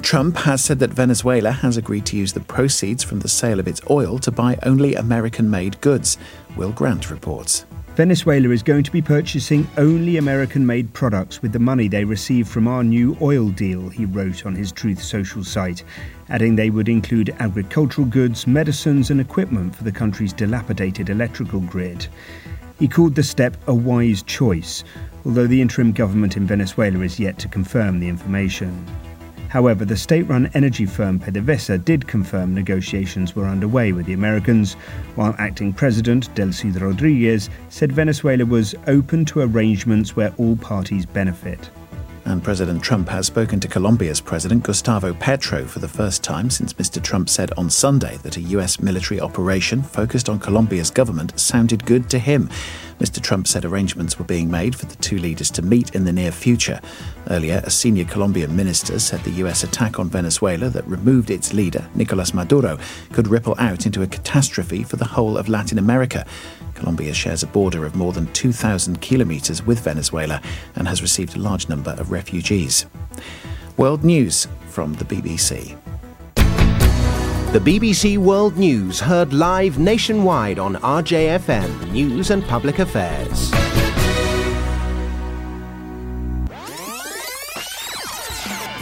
Trump has said that Venezuela has agreed to use the proceeds from the sale of its oil to buy only American made goods. Will Grant reports. Venezuela is going to be purchasing only American made products with the money they receive from our new oil deal, he wrote on his Truth Social site, adding they would include agricultural goods, medicines, and equipment for the country's dilapidated electrical grid. He called the step a wise choice, although the interim government in Venezuela is yet to confirm the information. However, the state run energy firm PDVSA did confirm negotiations were underway with the Americans, while acting president Delcy Rodriguez said Venezuela was open to arrangements where all parties benefit. And President Trump has spoken to Colombia's President Gustavo Petro for the first time since Mr. Trump said on Sunday that a U.S. military operation focused on Colombia's government sounded good to him. Mr. Trump said arrangements were being made for the two leaders to meet in the near future. Earlier, a senior Colombian minister said the U.S. attack on Venezuela that removed its leader, Nicolas Maduro, could ripple out into a catastrophe for the whole of Latin America. Colombia shares a border of more than 2,000 kilometres with Venezuela and has received a large number of refugees. World News from the BBC. The BBC World News heard live nationwide on RJFM News and Public Affairs.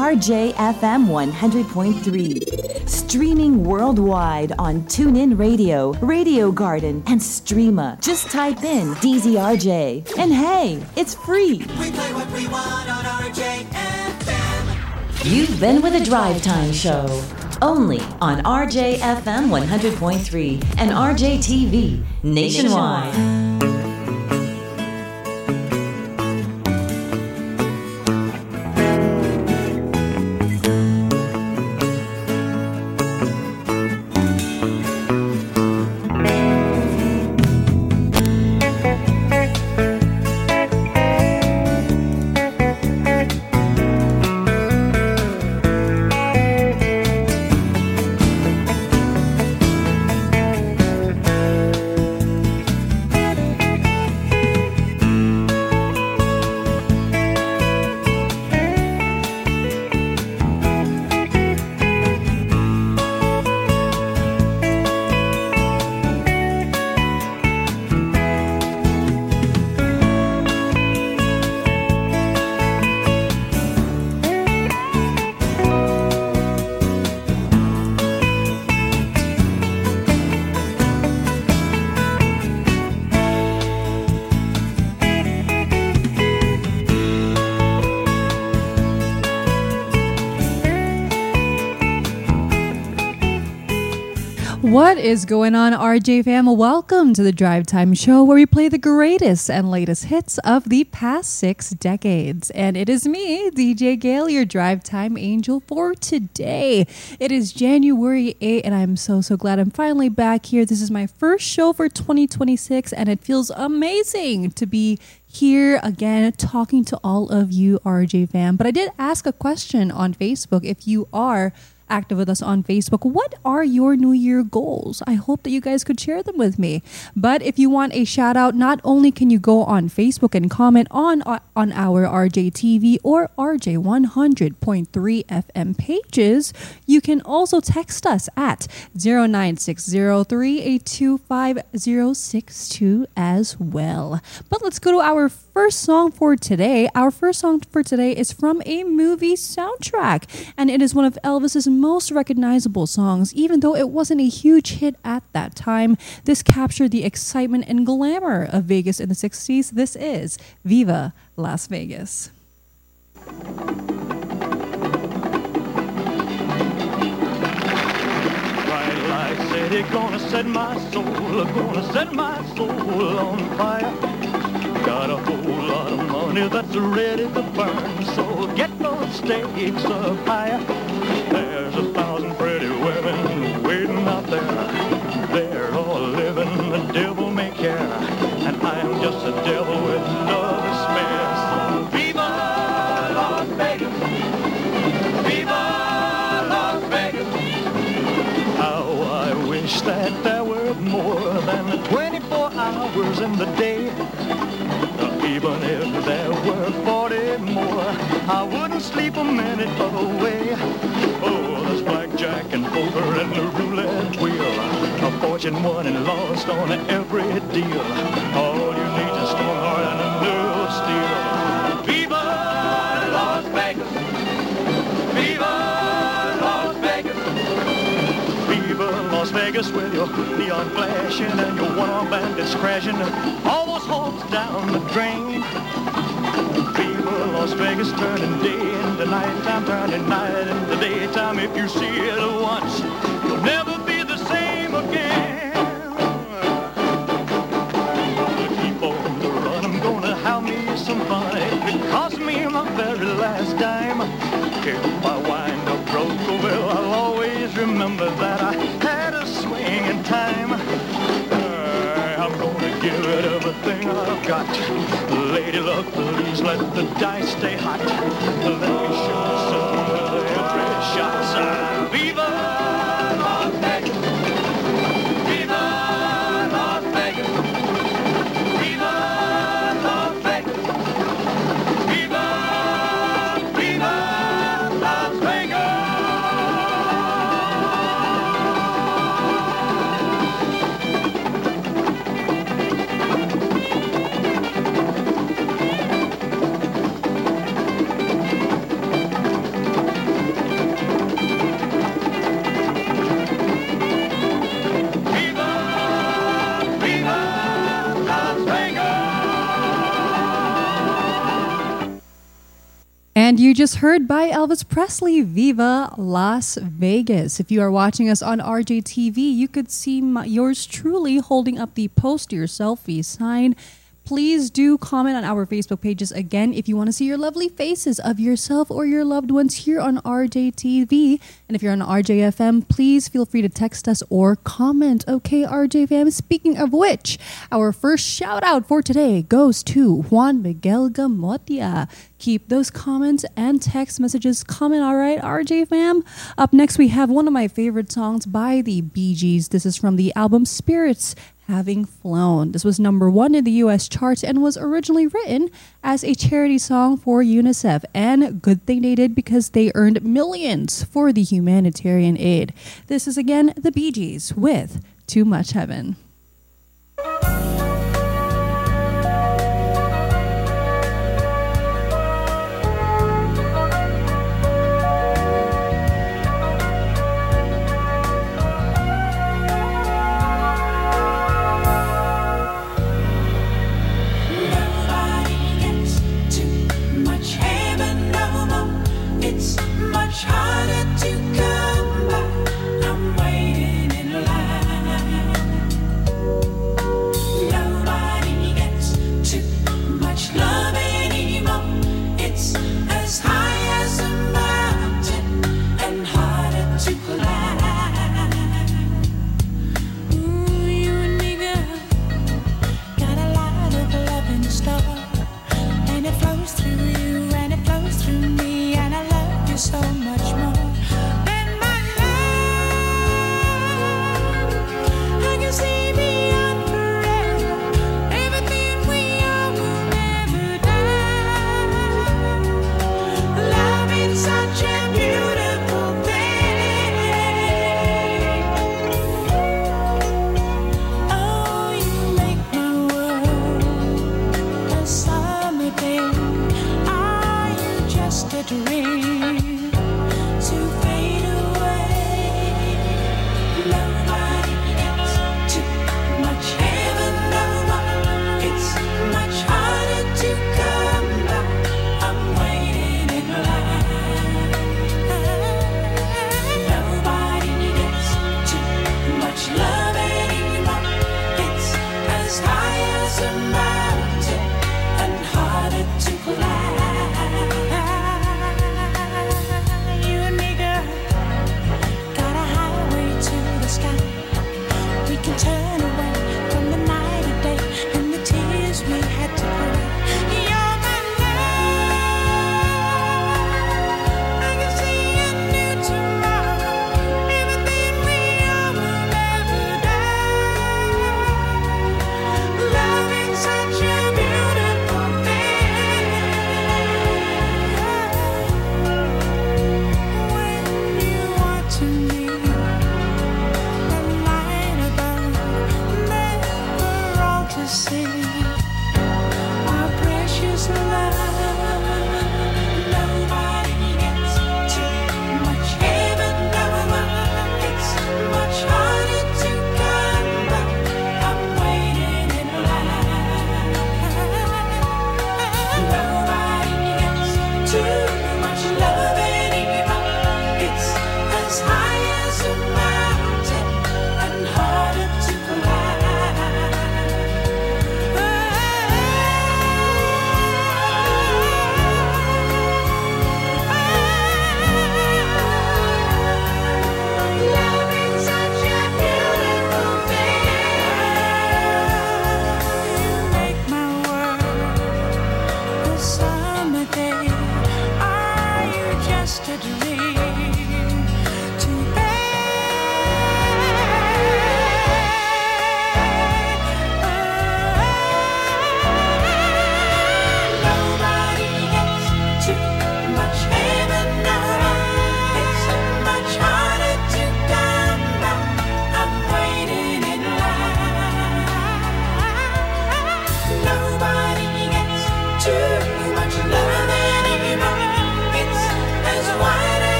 RJFM 100.3. Streaming worldwide on TuneIn Radio, Radio Garden, and Streema. Just type in DZRJ. And hey, it's free. We play what we want on RJFM. You've been with a Drive Time Show. Only on RJFM 100.3 and RJTV nationwide. What is going on, RJ fam? Welcome to the Drive Time Show where we play the greatest and latest hits of the past six decades. And it is me, DJ Gale, your Drive Time Angel for today. It is January 8, and I'm so, so glad I'm finally back here. This is my first show for 2026, and it feels amazing to be here again talking to all of you, RJ fam. But I did ask a question on Facebook if you are active with us on Facebook. What are your New Year goals? I hope that you guys could share them with me. But if you want a shout out, not only can you go on Facebook and comment on uh, on our RJTV or RJ 100.3 FM pages, you can also text us at 0960382562 as well. But let's go to our first song for today. Our first song for today is from a movie soundtrack, and it is one of Elvis's most recognizable songs, even though it wasn't a huge hit at that time. This captured the excitement and glamour of Vegas in the 60s. This is Viva Las Vegas. Ready, gonna set my soul, gonna set my soul on fire. Got a whole lot of money that's ready to burn, so get those stakes up higher. There's a thousand pretty women waiting out there. They're all living the devil may care, and I am just a devil with to spare. So viva Las Vegas, viva Las Vegas. How I wish that there were more than 24 hours in the day. Minute away. Oh, there's blackjack and poker and the roulette wheel. A fortune won and lost on every deal. All you need is a strong heart and a of steel. Viva Las Vegas! Las Vegas! Las Vegas with your neon flashing and your one-armed bandits crashing. All those hopes down the drain. Las Vegas turning day into nighttime, turning night into daytime. If you see it once, you'll never the dice stay hot. Let And you just heard by Elvis Presley, Viva Las Vegas. If you are watching us on RJTV, you could see my, yours truly holding up the post your selfie sign. Please do comment on our Facebook pages again if you want to see your lovely faces of yourself or your loved ones here on RJTV. And if you're on RJFM, please feel free to text us or comment. Okay, RJFM. Speaking of which, our first shout out for today goes to Juan Miguel Gamotia. Keep those comments and text messages coming, all right, RJ fam? Up next, we have one of my favorite songs by the Bee Gees. This is from the album Spirits Having Flown. This was number one in the US charts and was originally written as a charity song for UNICEF. And good thing they did because they earned millions for the humanitarian aid. This is again the Bee Gees with Too Much Heaven.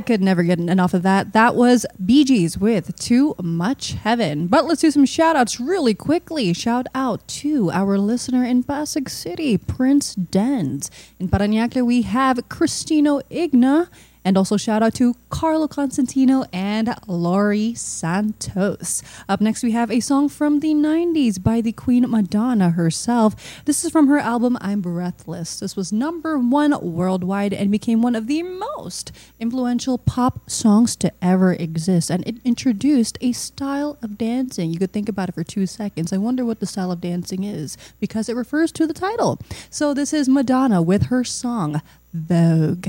I could never get enough of that. That was Bee Gees with Too Much Heaven. But let's do some shout outs really quickly. Shout out to our listener in Pasig City, Prince Dens. In Paranaque, we have Cristino Igna. And also shout out to Carlo Constantino and Laurie Santos. Up next, we have a song from the 90s by the Queen Madonna herself. This is from her album I'm Breathless. This was number one worldwide and became one of the most influential pop songs to ever exist. And it introduced a style of dancing. You could think about it for two seconds. I wonder what the style of dancing is because it refers to the title. So this is Madonna with her song Vogue.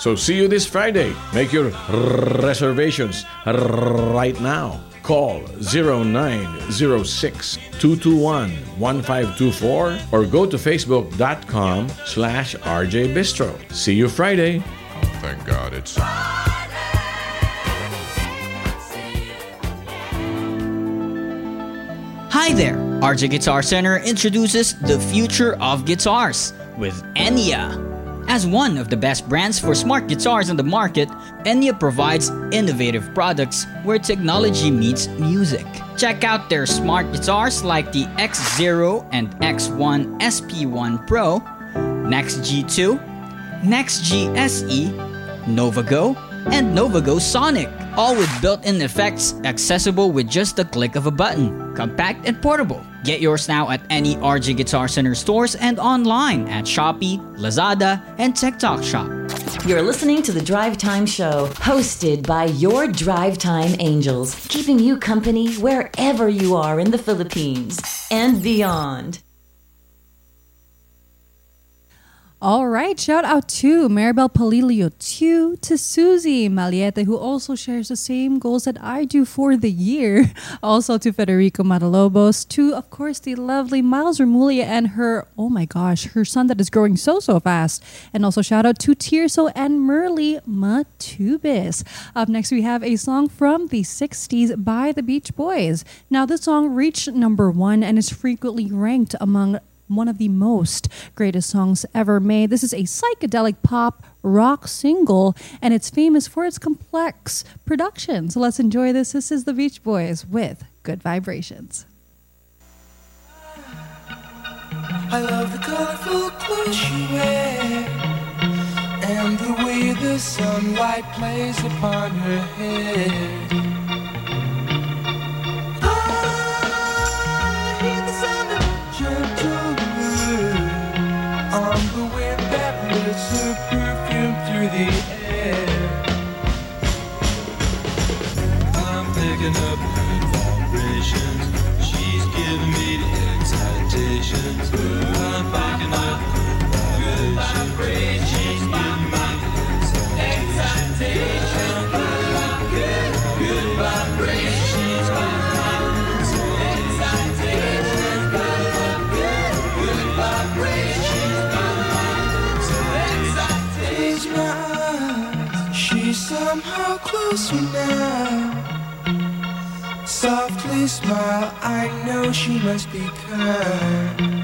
So see you this Friday. Make your reservations right now. Call 0906 221 1524 or go to facebook.com slash RJ Bistro. See you Friday. Thank God it's. Hi there! RJ Guitar Center introduces the future of guitars with Enya. As one of the best brands for smart guitars on the market, Enya provides innovative products where technology meets music. Check out their smart guitars like the X0 and X1 SP1 Pro, Next G2, Next G SE, NovaGo, and NovaGo Sonic, all with built-in effects accessible with just the click of a button. Compact and portable. Get yours now at any RJ Guitar Center stores and online at Shopee, Lazada, and TikTok Shop. You're listening to the Drive Time Show, hosted by your Drive Time Angels, keeping you company wherever you are in the Philippines and beyond. All right, shout out to Maribel Palilio, to, to Susie Maliete, who also shares the same goals that I do for the year. Also to Federico Matalobos, to, of course, the lovely Miles Remulia and her, oh my gosh, her son that is growing so, so fast. And also shout out to Tirso and Merly Matubis. Up next, we have a song from the 60s by the Beach Boys. Now, this song reached number one and is frequently ranked among one of the most greatest songs ever made. This is a psychedelic pop rock single, and it's famous for its complex production. So let's enjoy this. This is the Beach Boys with Good Vibrations. I love the colorful clothes she wears and the way the sunlight plays upon her head. Through the somehow closer now. Softly smile, I know she must be kind.